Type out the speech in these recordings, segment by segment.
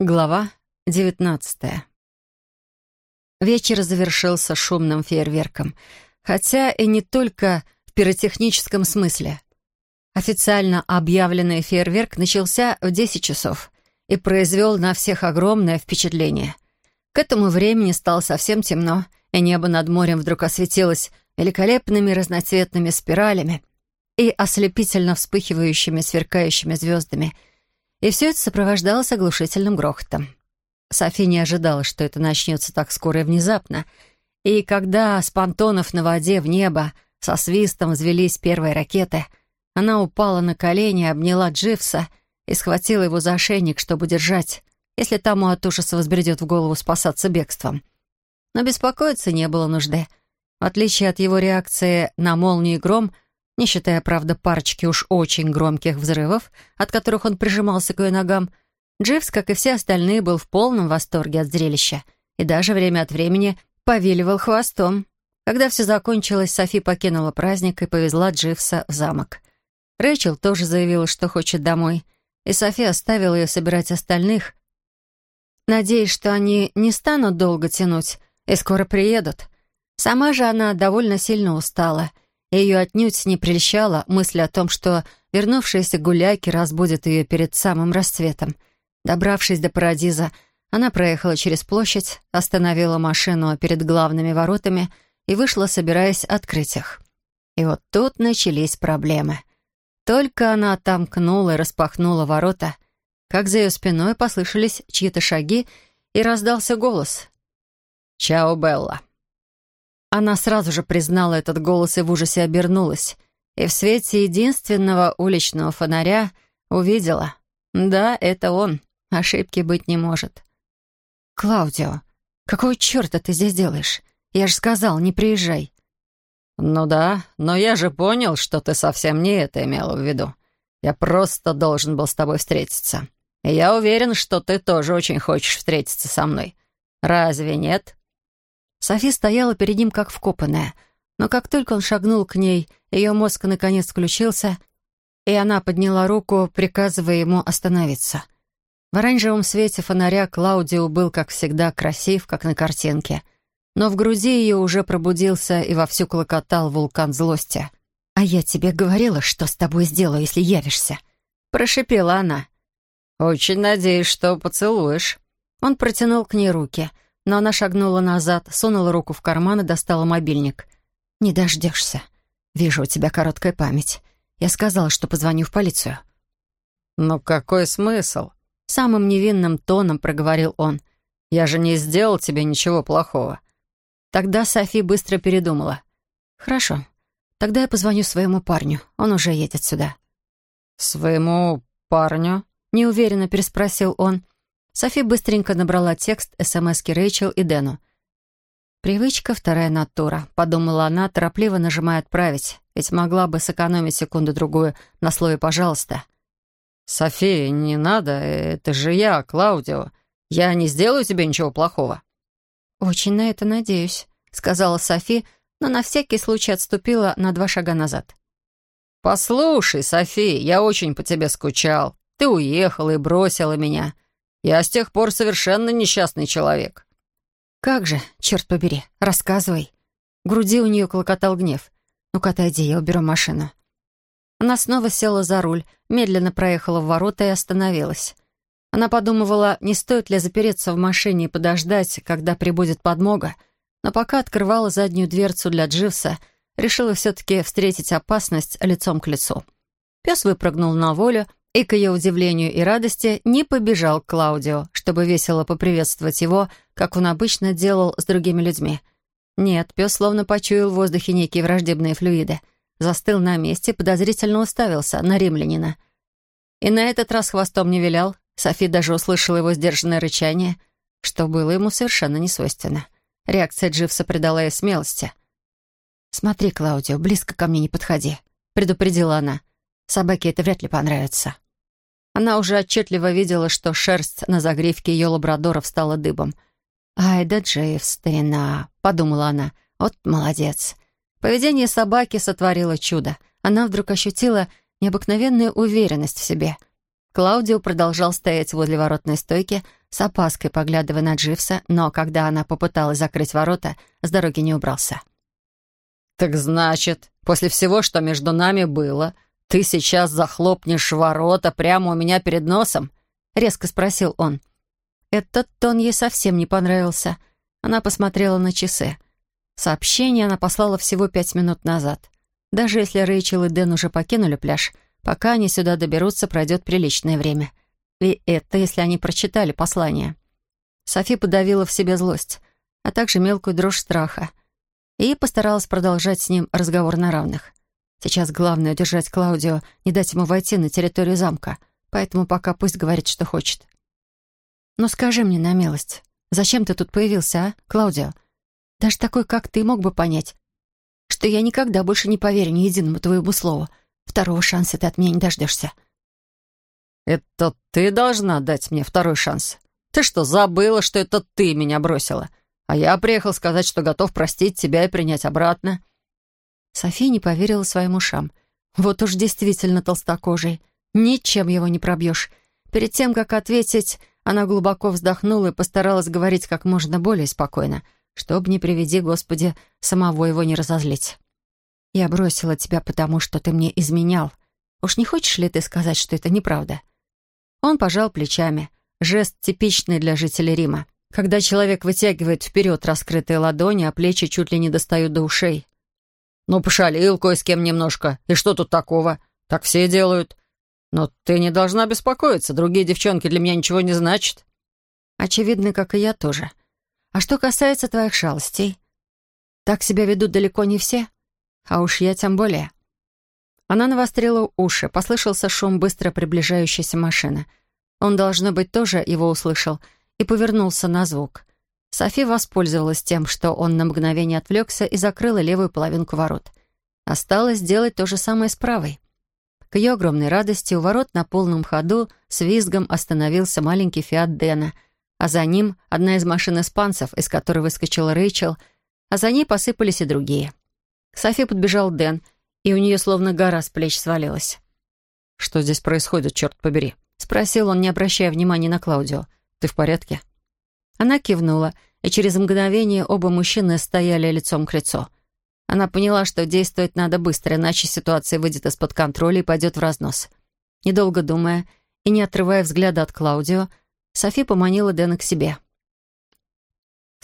Глава девятнадцатая. Вечер завершился шумным фейерверком, хотя и не только в пиротехническом смысле. Официально объявленный фейерверк начался в десять часов и произвел на всех огромное впечатление. К этому времени стало совсем темно, и небо над морем вдруг осветилось великолепными разноцветными спиралями и ослепительно вспыхивающими сверкающими звездами — и все это сопровождалось оглушительным грохотом. Софи не ожидала, что это начнется так скоро и внезапно. И когда с понтонов на воде в небо со свистом взвелись первые ракеты, она упала на колени, обняла Дживса и схватила его за ошейник, чтобы держать, если тому от ужаса возбредет в голову спасаться бегством. Но беспокоиться не было нужды. В отличие от его реакции на молнию и гром — не считая, правда, парочки уж очень громких взрывов, от которых он прижимался к ее ногам, Дживс, как и все остальные, был в полном восторге от зрелища и даже время от времени повиливал хвостом. Когда все закончилось, Софи покинула праздник и повезла Дживса в замок. Рэйчел тоже заявила, что хочет домой, и Софи оставила ее собирать остальных, надеясь, что они не станут долго тянуть и скоро приедут. Сама же она довольно сильно устала — ее отнюдь не прельщала мысль о том, что вернувшиеся гуляки разбудят ее перед самым рассветом. Добравшись до Парадиза, она проехала через площадь, остановила машину перед главными воротами и вышла, собираясь открыть их. И вот тут начались проблемы. Только она отомкнула и распахнула ворота, как за ее спиной послышались чьи-то шаги, и раздался голос. «Чао, Белла!» Она сразу же признала этот голос и в ужасе обернулась. И в свете единственного уличного фонаря увидела. Да, это он. Ошибки быть не может. «Клаудио, какого черта ты здесь делаешь? Я же сказал, не приезжай». «Ну да, но я же понял, что ты совсем не это имела в виду. Я просто должен был с тобой встретиться. И я уверен, что ты тоже очень хочешь встретиться со мной. Разве нет?» Софи стояла перед ним как вкопанная, но как только он шагнул к ней, ее мозг наконец включился, и она подняла руку, приказывая ему остановиться. В оранжевом свете фонаря Клаудио был, как всегда, красив, как на картинке. Но в груди ее уже пробудился и вовсю клокотал вулкан злости. «А я тебе говорила, что с тобой сделаю, если явишься», — прошипела она. «Очень надеюсь, что поцелуешь». Он протянул к ней руки — но она шагнула назад, сунула руку в карман и достала мобильник. «Не дождешься. Вижу, у тебя короткая память. Я сказала, что позвоню в полицию». «Ну какой смысл?» Самым невинным тоном проговорил он. «Я же не сделал тебе ничего плохого». Тогда Софи быстро передумала. «Хорошо. Тогда я позвоню своему парню. Он уже едет сюда». «Своему парню?» — неуверенно переспросил он. Софи быстренько набрала текст СМСки Рэйчел и Дэну. «Привычка — вторая натура», — подумала она, торопливо нажимая «Отправить», ведь могла бы сэкономить секунду-другую на слове «пожалуйста». «София, не надо, это же я, Клаудио. Я не сделаю тебе ничего плохого». «Очень на это надеюсь», — сказала Софи, но на всякий случай отступила на два шага назад. «Послушай, Софи, я очень по тебе скучал. Ты уехала и бросила меня. Я с тех пор совершенно несчастный человек». «Как же, черт побери, рассказывай». В груди у нее клокотал гнев. «Ну-ка, отойди, я уберу машину». Она снова села за руль, медленно проехала в ворота и остановилась. Она подумывала, не стоит ли запереться в машине и подождать, когда прибудет подмога, но пока открывала заднюю дверцу для Дживса, решила все-таки встретить опасность лицом к лицу. Пес выпрыгнул на волю и, к ее удивлению и радости, не побежал к Клаудио, чтобы весело поприветствовать его, как он обычно делал с другими людьми. Нет, пес словно почуял в воздухе некие враждебные флюиды, застыл на месте, подозрительно уставился на римлянина. И на этот раз хвостом не вилял, Софи даже услышала его сдержанное рычание, что было ему совершенно несвойственно. Реакция Дживса придала ей смелости. «Смотри, Клаудио, близко ко мне не подходи», — предупредила она. «Собаке это вряд ли понравится». Она уже отчетливо видела, что шерсть на загривке ее лабрадоров стала дыбом. «Ай да Джейв, старина!» — подумала она. «Вот молодец!» Поведение собаки сотворило чудо. Она вдруг ощутила необыкновенную уверенность в себе. Клаудио продолжал стоять возле воротной стойки, с опаской поглядывая на Дживса, но когда она попыталась закрыть ворота, с дороги не убрался. «Так значит, после всего, что между нами было, ты сейчас захлопнешь ворота прямо у меня перед носом?» — резко спросил он. Этот тон ей совсем не понравился. Она посмотрела на часы. Сообщение она послала всего пять минут назад. Даже если Рэйчел и Дэн уже покинули пляж, пока они сюда доберутся, пройдет приличное время. И это, если они прочитали послание. Софи подавила в себе злость, а также мелкую дрожь страха. И постаралась продолжать с ним разговор на равных. Сейчас главное — удержать Клаудио, не дать ему войти на территорию замка, поэтому пока пусть говорит, что хочет. «Ну скажи мне на милость, зачем ты тут появился, а, Клаудио? Даже такой, как ты, мог бы понять, что я никогда больше не поверю ни единому твоему слову. Второго шанса ты от меня не дождешься». «Это ты должна дать мне второй шанс. Ты что, забыла, что это ты меня бросила? А я приехал сказать, что готов простить тебя и принять обратно». София не поверила своим ушам. Вот уж действительно толстокожий. Ничем его не пробьешь. Перед тем, как ответить, она глубоко вздохнула и постаралась говорить как можно более спокойно, чтобы, не приведи, Господи, самого его не разозлить. «Я бросила тебя, потому что ты мне изменял. Уж не хочешь ли ты сказать, что это неправда?» Он пожал плечами. Жест типичный для жителей Рима. Когда человек вытягивает вперед раскрытые ладони, а плечи чуть ли не достают до ушей. «Ну, пошалил кое с кем немножко. И что тут такого? Так все делают. Но ты не должна беспокоиться. Другие девчонки для меня ничего не значат». «Очевидно, как и я тоже. А что касается твоих шалостей, так себя ведут далеко не все, а уж я тем более». Она навострила уши, послышался шум быстро приближающейся машины. Он, должно быть, тоже его услышал и повернулся на звук — Софи воспользовалась тем, что он на мгновение отвлекся и закрыла левую половинку ворот. Осталось сделать то же самое с правой. К ее огромной радости у ворот на полном ходу с визгом остановился маленький «Фиат Дэна», а за ним одна из машин испанцев, из которой выскочила Рэйчел, а за ней посыпались и другие. К Софи подбежал Дэн, и у нее словно гора с плеч свалилась. «Что здесь происходит, черт побери?» — спросил он, не обращая внимания на Клаудио. «Ты в порядке?» Она кивнула, и через мгновение оба мужчины стояли лицом к лицу. Она поняла, что действовать надо быстро, иначе ситуация выйдет из-под контроля и пойдет в разнос. Недолго думая и не отрывая взгляда от Клаудио, Софи поманила Дэна к себе.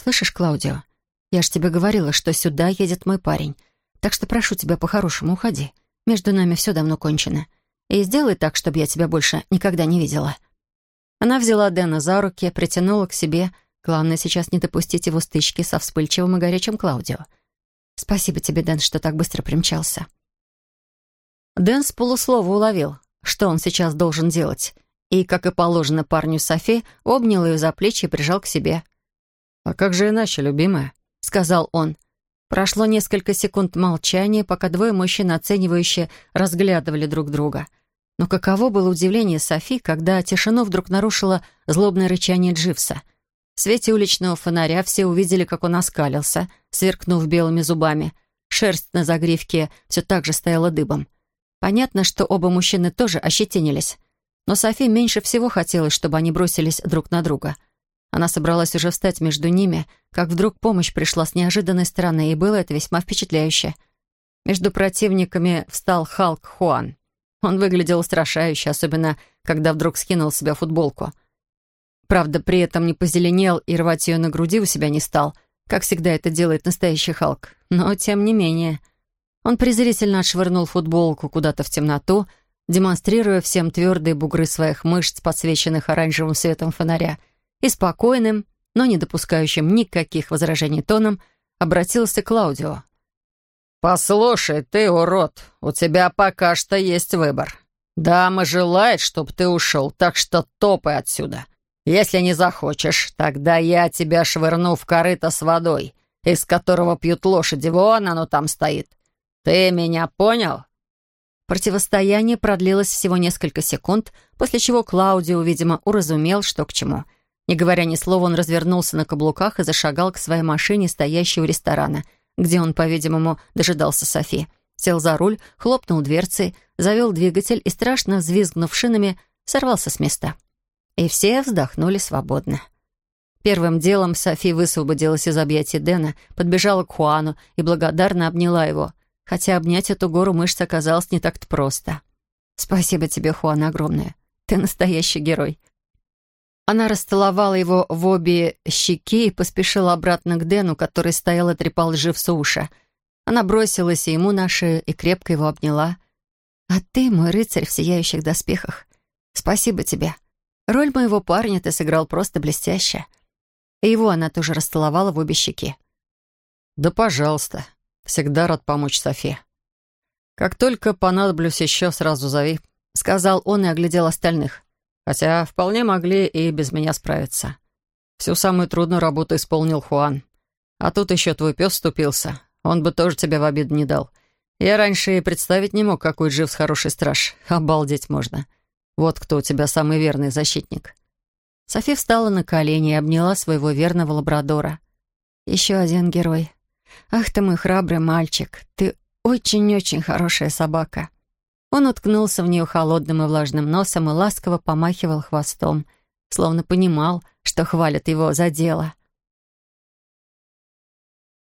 «Слышишь, Клаудио, я ж тебе говорила, что сюда едет мой парень, так что прошу тебя по-хорошему уходи. Между нами все давно кончено. И сделай так, чтобы я тебя больше никогда не видела». Она взяла Дэна за руки, притянула к себе. Главное сейчас не допустить его стычки со вспыльчивым и горячим Клаудио. «Спасибо тебе, Дэн, что так быстро примчался». Дэн с полуслова уловил, что он сейчас должен делать, и, как и положено парню Софи, обнял ее за плечи и прижал к себе. «А как же иначе, любимая?» — сказал он. Прошло несколько секунд молчания, пока двое мужчин оценивающе разглядывали друг друга — но каково было удивление Софи, когда тишину вдруг нарушило злобное рычание Дживса. В свете уличного фонаря все увидели, как он оскалился, сверкнув белыми зубами. Шерсть на загривке все так же стояла дыбом. Понятно, что оба мужчины тоже ощетинились. Но Софи меньше всего хотелось, чтобы они бросились друг на друга. Она собралась уже встать между ними, как вдруг помощь пришла с неожиданной стороны, и было это весьма впечатляюще. Между противниками встал Халк Хуан. Он выглядел устрашающе, особенно когда вдруг скинул с себя футболку. Правда, при этом не позеленел и рвать ее на груди у себя не стал, как всегда это делает настоящий Халк. Но тем не менее. Он презрительно отшвырнул футболку куда-то в темноту, демонстрируя всем твердые бугры своих мышц, подсвеченных оранжевым светом фонаря, и спокойным, но не допускающим никаких возражений тоном, обратился к Клаудио. «Послушай, ты, урод, у тебя пока что есть выбор. Дама желает, чтобы ты ушел, так что топай отсюда. Если не захочешь, тогда я тебя швырну в корыто с водой, из которого пьют лошади. Вон оно там стоит. Ты меня понял?» Противостояние продлилось всего несколько секунд, после чего Клаудио, видимо, уразумел, что к чему. Не говоря ни слова, он развернулся на каблуках и зашагал к своей машине, стоящей у ресторана — где он, по-видимому, дожидался Софи. Сел за руль, хлопнул дверцей, завел двигатель и, страшно взвизгнув шинами, сорвался с места. И все вздохнули свободно. Первым делом Софи высвободилась из объятий Дэна, подбежала к Хуану и благодарно обняла его, хотя обнять эту гору мышц оказалось не так-то просто. «Спасибо тебе, Хуан, огромное. Ты настоящий герой». Она расцеловала его в обе щеки и поспешила обратно к Дэну, который стоял и трепал живца уша. Она бросилась ему на шею и крепко его обняла. «А ты, мой рыцарь в сияющих доспехах, спасибо тебе. Роль моего парня ты сыграл просто блестяще». И его она тоже расцеловала в обе щеки. «Да пожалуйста. Всегда рад помочь Софе. Как только понадоблюсь еще, сразу зови», — сказал он и оглядел остальных. Хотя вполне могли и без меня справиться. Всю самую трудную работу исполнил Хуан. А тут еще твой пес вступился. Он бы тоже тебя в обид не дал. Я раньше и представить не мог, какой жив с хороший страж. Обалдеть можно. Вот кто у тебя самый верный защитник. Софи встала на колени и обняла своего верного лабрадора. «Еще один герой. Ах ты мой храбрый мальчик. Ты очень-очень хорошая собака». Он уткнулся в нее холодным и влажным носом и ласково помахивал хвостом, словно понимал, что хвалят его за дело.